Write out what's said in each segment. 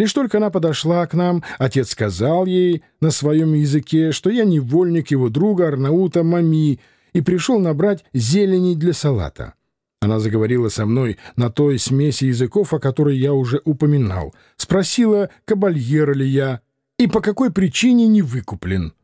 Лишь только она подошла к нам, отец сказал ей на своем языке, что я невольник его друга Арнаута Мами и пришел набрать зелени для салата. Она заговорила со мной на той смеси языков, о которой я уже упоминал. Спросила, кабальер ли я и по какой причине не выкуплен.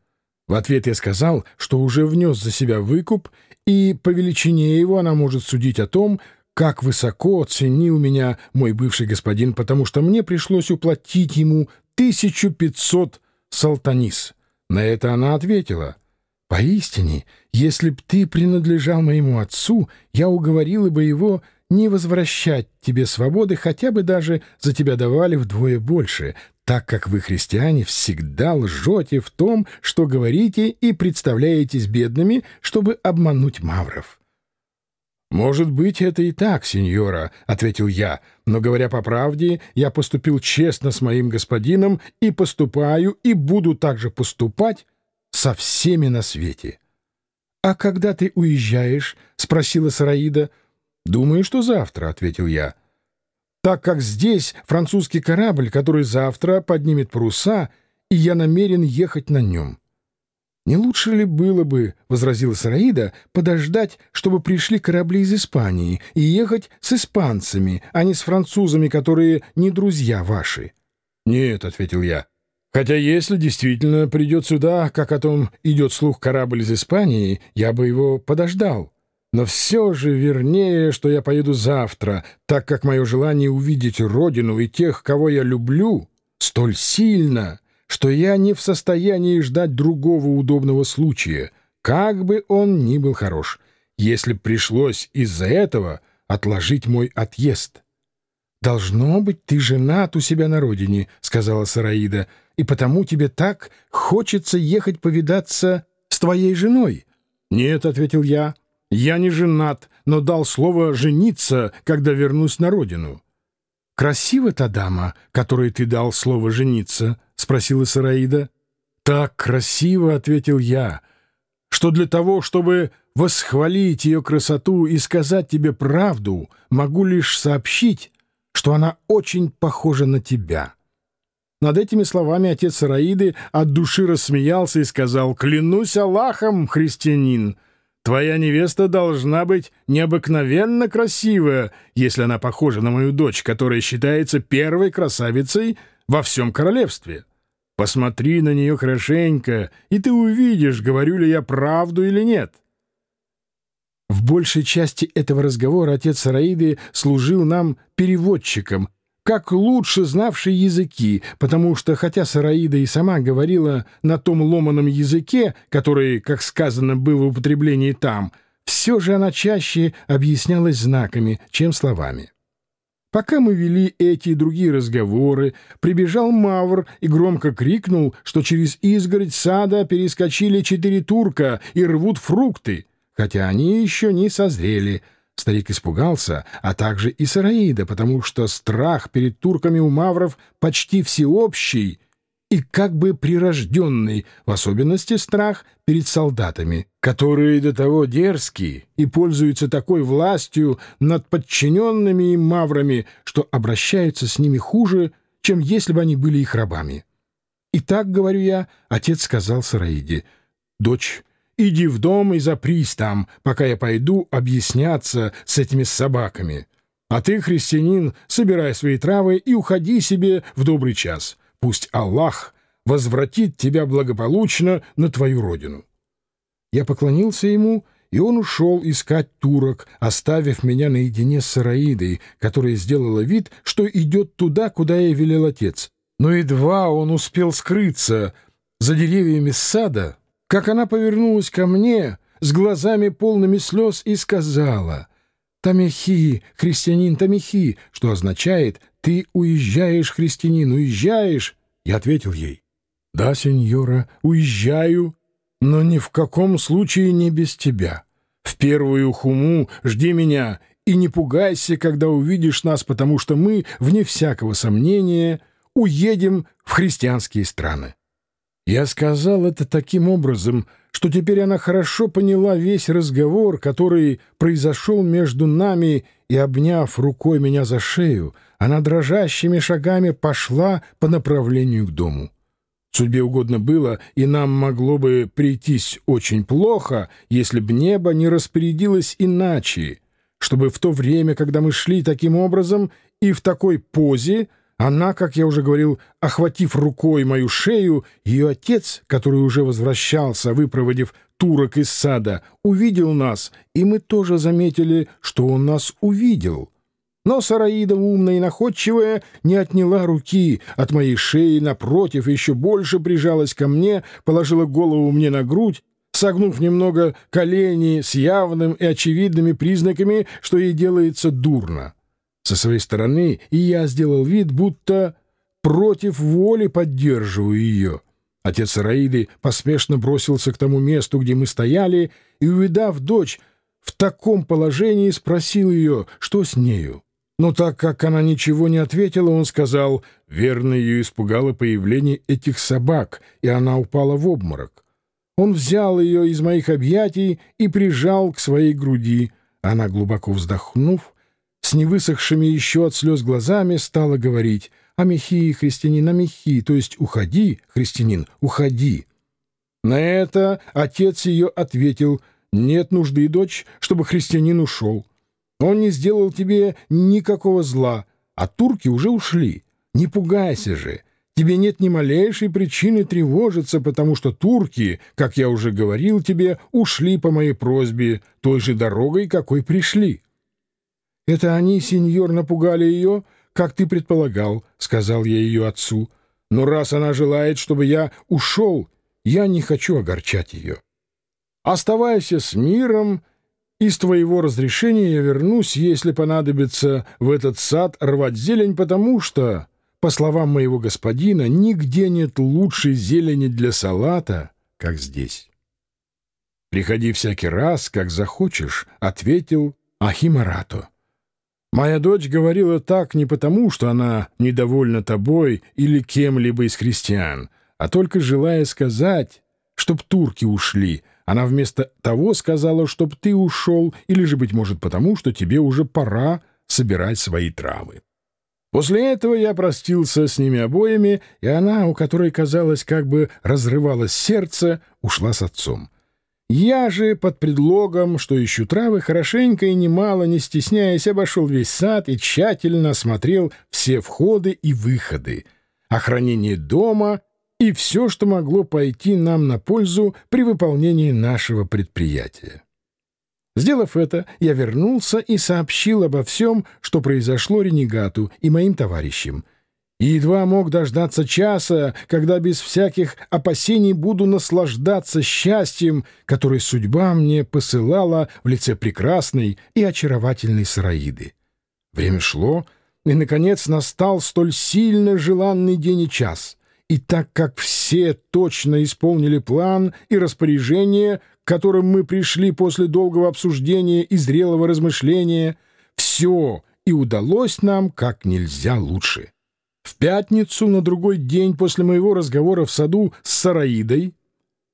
В ответ я сказал, что уже внес за себя выкуп, и по величине его она может судить о том, как высоко оценил меня мой бывший господин, потому что мне пришлось уплатить ему 1500 салтанис. На это она ответила — Поистине, если б ты принадлежал моему отцу, я уговорила бы его не возвращать тебе свободы, хотя бы даже за тебя давали вдвое больше, так как вы, христиане, всегда лжете в том, что говорите и представляетесь бедными, чтобы обмануть мавров. «Может быть, это и так, сеньора», — ответил я, «но, говоря по правде, я поступил честно с моим господином и поступаю, и буду также поступать, со всеми на свете. — А когда ты уезжаешь? — спросила Сараида. — Думаю, что завтра, — ответил я. — Так как здесь французский корабль, который завтра поднимет паруса, и я намерен ехать на нем. — Не лучше ли было бы, — возразила Сараида, — подождать, чтобы пришли корабли из Испании, и ехать с испанцами, а не с французами, которые не друзья ваши? — Нет, — ответил я. — Хотя если действительно придет сюда, как о том идет слух корабль из Испании, я бы его подождал. Но все же вернее, что я поеду завтра, так как мое желание увидеть родину и тех, кого я люблю, столь сильно, что я не в состоянии ждать другого удобного случая, как бы он ни был хорош, если пришлось из-за этого отложить мой отъезд. «Должно быть, ты женат у себя на родине», — сказала Сараида, — и потому тебе так хочется ехать повидаться с твоей женой?» «Нет», — ответил я, — «я не женат, но дал слово жениться, когда вернусь на родину». «Красива та дама, которой ты дал слово жениться?» — спросила Сараида. «Так красиво», — ответил я, — «что для того, чтобы восхвалить ее красоту и сказать тебе правду, могу лишь сообщить, что она очень похожа на тебя». Над этими словами отец Сараиды от души рассмеялся и сказал, «Клянусь Аллахом, христианин, твоя невеста должна быть необыкновенно красивая, если она похожа на мою дочь, которая считается первой красавицей во всем королевстве. Посмотри на нее хорошенько, и ты увидишь, говорю ли я правду или нет». В большей части этого разговора отец Сараиды служил нам переводчиком, как лучше знавший языки, потому что, хотя Сараида и сама говорила на том ломаном языке, который, как сказано, был в употреблении там, все же она чаще объяснялась знаками, чем словами. Пока мы вели эти и другие разговоры, прибежал Мавр и громко крикнул, что через изгородь сада перескочили четыре турка и рвут фрукты, хотя они еще не созрели — Старик испугался, а также и Сараида, потому что страх перед турками у мавров почти всеобщий и как бы прирожденный, в особенности страх перед солдатами, которые до того дерзкие и пользуются такой властью над подчиненными им маврами, что обращаются с ними хуже, чем если бы они были их рабами. И так, говорю я, отец сказал Сараиде, «Дочь, Иди в дом и запрись там, пока я пойду объясняться с этими собаками. А ты, христианин, собирай свои травы и уходи себе в добрый час. Пусть Аллах возвратит тебя благополучно на твою родину». Я поклонился ему, и он ушел искать турок, оставив меня наедине с Сараидой, которая сделала вид, что идет туда, куда я велел отец. Но едва он успел скрыться за деревьями сада, как она повернулась ко мне с глазами полными слез и сказала «Тамихи, христианин Тамихи», что означает «ты уезжаешь, христианин, уезжаешь». Я ответил ей «Да, сеньора, уезжаю, но ни в каком случае не без тебя. В первую хуму жди меня и не пугайся, когда увидишь нас, потому что мы, вне всякого сомнения, уедем в христианские страны». Я сказал это таким образом, что теперь она хорошо поняла весь разговор, который произошел между нами и, обняв рукой меня за шею, она дрожащими шагами пошла по направлению к дому. Судьбе угодно было, и нам могло бы прийтись очень плохо, если б небо не распорядилось иначе, чтобы в то время, когда мы шли таким образом и в такой позе, она, как я уже говорил, охватив рукой мою шею, ее отец, который уже возвращался, выпроводив турок из сада, увидел нас, и мы тоже заметили, что он нас увидел. Но Сараида, умная и находчивая, не отняла руки от моей шеи, напротив, еще больше прижалась ко мне, положила голову мне на грудь, согнув немного колени с явным и очевидными признаками, что ей делается дурно. Со своей стороны и я сделал вид, будто против воли поддерживаю ее. Отец Раиды поспешно бросился к тому месту, где мы стояли, и, увидав дочь в таком положении, спросил ее, что с нею. Но так как она ничего не ответила, он сказал, верно ее испугало появление этих собак, и она упала в обморок. Он взял ее из моих объятий и прижал к своей груди. Она, глубоко вздохнув, с невысохшими еще от слез глазами стала говорить «Амихи, христианин, амихи», то есть «Уходи, христианин, уходи». На это отец ее ответил «Нет нужды, дочь, чтобы христианин ушел. Он не сделал тебе никакого зла, а турки уже ушли. Не пугайся же». Тебе нет ни малейшей причины тревожиться, потому что турки, как я уже говорил тебе, ушли по моей просьбе той же дорогой, какой пришли. «Это они, сеньор, напугали ее, как ты предполагал», — сказал я ее отцу. «Но раз она желает, чтобы я ушел, я не хочу огорчать ее. Оставайся с миром, и с твоего разрешения я вернусь, если понадобится в этот сад рвать зелень, потому что, по словам моего господина, нигде нет лучшей зелени для салата, как здесь». «Приходи всякий раз, как захочешь», — ответил Ахимарато. Моя дочь говорила так не потому, что она недовольна тобой или кем-либо из христиан, а только желая сказать, чтоб турки ушли. Она вместо того сказала, чтоб ты ушел, или же, быть может, потому, что тебе уже пора собирать свои травы. После этого я простился с ними обоими, и она, у которой, казалось, как бы разрывалось сердце, ушла с отцом. Я же под предлогом, что ищу травы, хорошенько и немало, не стесняясь, обошел весь сад и тщательно осмотрел все входы и выходы, охранение дома и все, что могло пойти нам на пользу при выполнении нашего предприятия. Сделав это, я вернулся и сообщил обо всем, что произошло ренегату и моим товарищам — и едва мог дождаться часа, когда без всяких опасений буду наслаждаться счастьем, которое судьба мне посылала в лице прекрасной и очаровательной Сараиды. Время шло, и, наконец, настал столь сильно желанный день и час. И так как все точно исполнили план и распоряжение, к которым мы пришли после долгого обсуждения и зрелого размышления, все и удалось нам как нельзя лучше. Пятницу, на другой день после моего разговора в саду с Сараидой,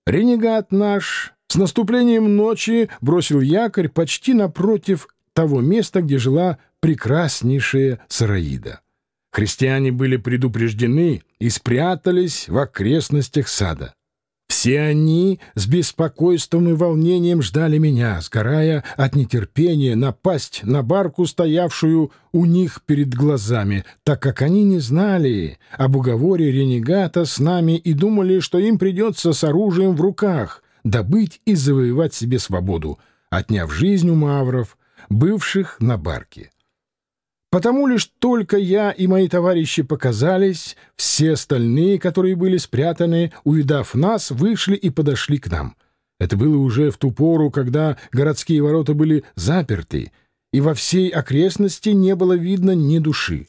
ренегат наш с наступлением ночи бросил якорь почти напротив того места, где жила прекраснейшая Сараида. Христиане были предупреждены и спрятались в окрестностях сада. Все они с беспокойством и волнением ждали меня, сгорая от нетерпения напасть на барку, стоявшую у них перед глазами, так как они не знали об уговоре ренегата с нами и думали, что им придется с оружием в руках добыть и завоевать себе свободу, отняв жизнь у мавров, бывших на барке. Потому лишь только я и мои товарищи показались, все остальные, которые были спрятаны, увидав нас, вышли и подошли к нам. Это было уже в ту пору, когда городские ворота были заперты, и во всей окрестности не было видно ни души.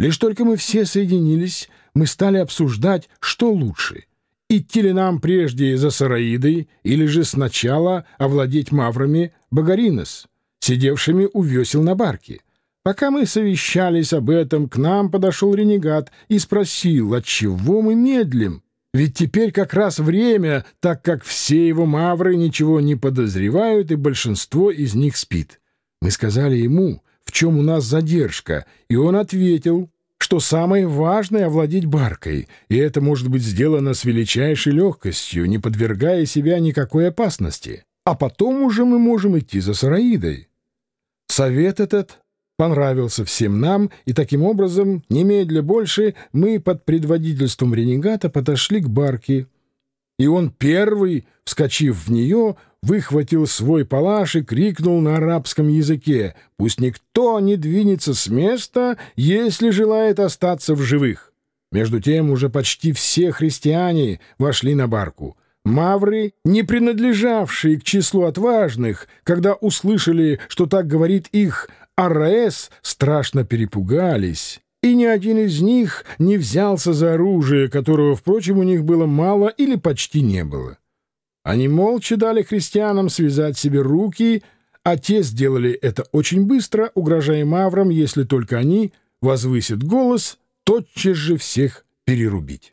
Лишь только мы все соединились, мы стали обсуждать, что лучше — идти ли нам прежде за Сараидой или же сначала овладеть маврами Багаринос, сидевшими у весел на барке. Пока мы совещались об этом, к нам подошел ренегат и спросил, отчего мы медлим. Ведь теперь как раз время, так как все его мавры ничего не подозревают, и большинство из них спит. Мы сказали ему, в чем у нас задержка, и он ответил, что самое важное — овладеть баркой, и это может быть сделано с величайшей легкостью, не подвергая себя никакой опасности. А потом уже мы можем идти за Сараидой. Совет этот понравился всем нам, и таким образом, немедля больше, мы под предводительством ренегата подошли к барке, и он первый, вскочив в нее, выхватил свой палаш и крикнул на арабском языке «Пусть никто не двинется с места, если желает остаться в живых». Между тем уже почти все христиане вошли на барку. Мавры, не принадлежавшие к числу отважных, когда услышали, что так говорит их АРС, страшно перепугались и ни один из них не взялся за оружие, которого, впрочем, у них было мало или почти не было. Они молча дали христианам связать себе руки, а те сделали это очень быстро, угрожая маврам, если только они возвысят голос, тотчас же всех перерубить.